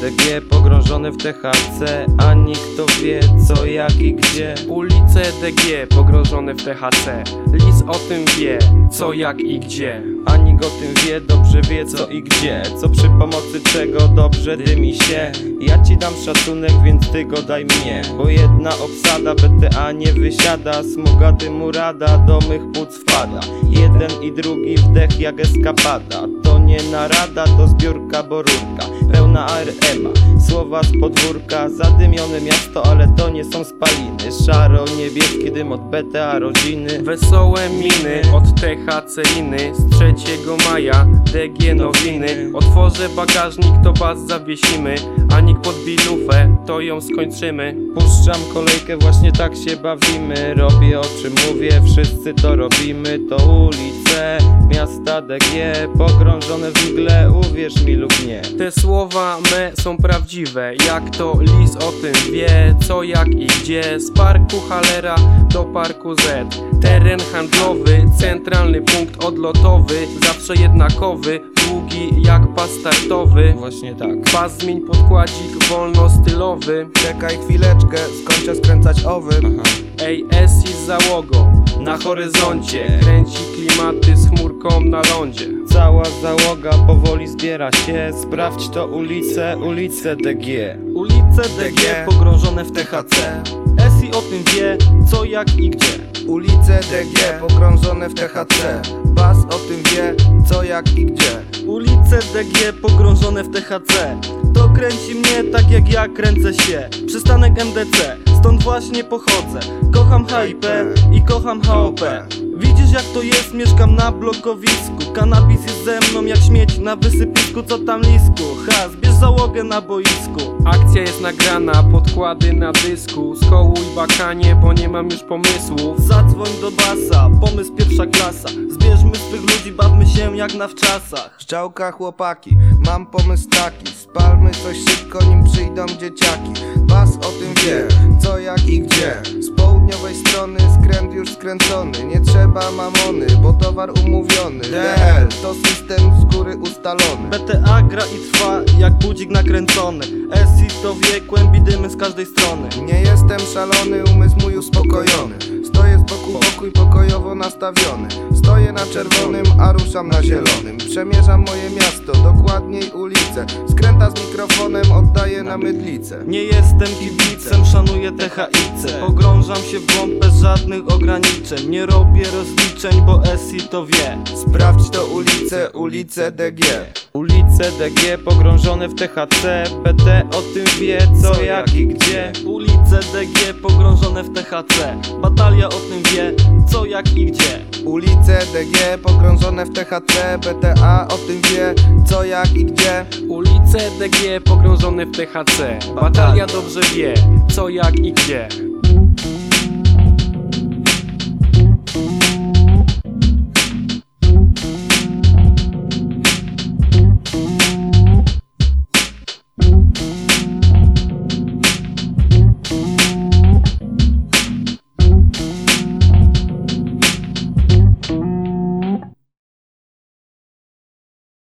DG pogrążone w THC A nikt to wie co, jak i gdzie. Ulice DG pogrążone w THC Lis o tym wie, co, jak i gdzie. A nikt o tym wie, dobrze wie co i gdzie. Co przy pomocy czego dobrze dymi się. Ja ci dam szacunek, więc ty go daj mnie. Bo jedna obsada BTA nie wysiada. Smuga dymu rada, do mych płuc wpada. Jeden i drugi wdech jak eskapada. To nie narada, to zbiórka borurka Pełna ARM-a, słowa z podwórka Zadymione miasto, ale to nie są spaliny. Szaro-niebieski dym od BTA rodziny Wesołe miny od THC-iny Z 3 maja DG nowiny. Otworzę bagażnik, to baz zawiesimy A nikt podbij lufę, to ją skończymy. Puszczam kolejkę, właśnie tak się bawimy. Robię o czym mówię, wszyscy to robimy. To ulice, miasta DG Pogrążone w mgle, uwierz mi lub nie. Te słowa me są prawdziwe Jak to lis o tym wie Co, jak i gdzie. Z parku Halera do parku Z. Teren handlowy, centralny punkt odlotowy Zawsze jednakowy, długi jak pas startowy. Właśnie tak. Pas zmień podkładzik wolnostylowy. Czekaj chwileczkę, skończę skręcać owy? Aha. Ej, Esi z załogą Na horyzoncie. Kręci klimaty z chmurką na lądzie. Cała załoga powoli zbiera się. Sprawdź to ulice, ulice DG Ulice DG pogrążone w THC Esi o tym wie, co, jak i gdzie. Ulice DG pogrążone w THC Bas o tym wie, co, jak i gdzie. Ulice DG pogrążone w THC To kręci mnie tak jak ja kręcę się. Przystanek MDC, stąd właśnie pochodzę. Kocham HIP i kocham HOP Widzisz jak to jest, mieszkam na blokowisku. Kanabis jest ze mną jak śmieć na wysypisku. Co tam lisku? Ha, zbierz załogę na boisku. Akcja jest nagrana, podkłady na dysku. Skołuj bakanie, bo nie mam już pomysłów. Zadzwoń do basa, pomysł pierwsza klasa. Zbierzmy swych ludzi, bawmy się jak na wczasach. Szczałka chłopaki, mam pomysł taki. Spalmy coś szybko, nim przyjdą dzieciaki. Bas o tym wie, co, jak i gdzie. Z południowej strony już skręcony. Nie trzeba mamony, bo towar umówiony. DL to system z góry ustalony BTA gra i trwa jak budzik nakręcony. SI to wie, kłębi dymy z każdej strony. Nie jestem szalony, umysł mój uspokojony Pokój pokojowo nastawiony. Stoję na czerwonym, a ruszam na zielonym. Przemierzam moje miasto, dokładniej ulicę Skręta z mikrofonem oddaję na mydlicę. Nie jestem kibicem, szanuję THIC Pogrążam się w głąb bez żadnych ograniczeń. Nie robię rozliczeń, bo SI to wie. Sprawdź to ulice, ulice DG Ulice DG pogrążone w THC BT o tym wie co, jak i gdzie. Ulice DG pogrążone w THC Batalia o tym wie, co, jak i gdzie. Ulice DG pogrążone w THC BTA o tym wie, co, jak i gdzie. Ulice DG pogrążone w THC Batalia. dobrze wie, co, jak i gdzie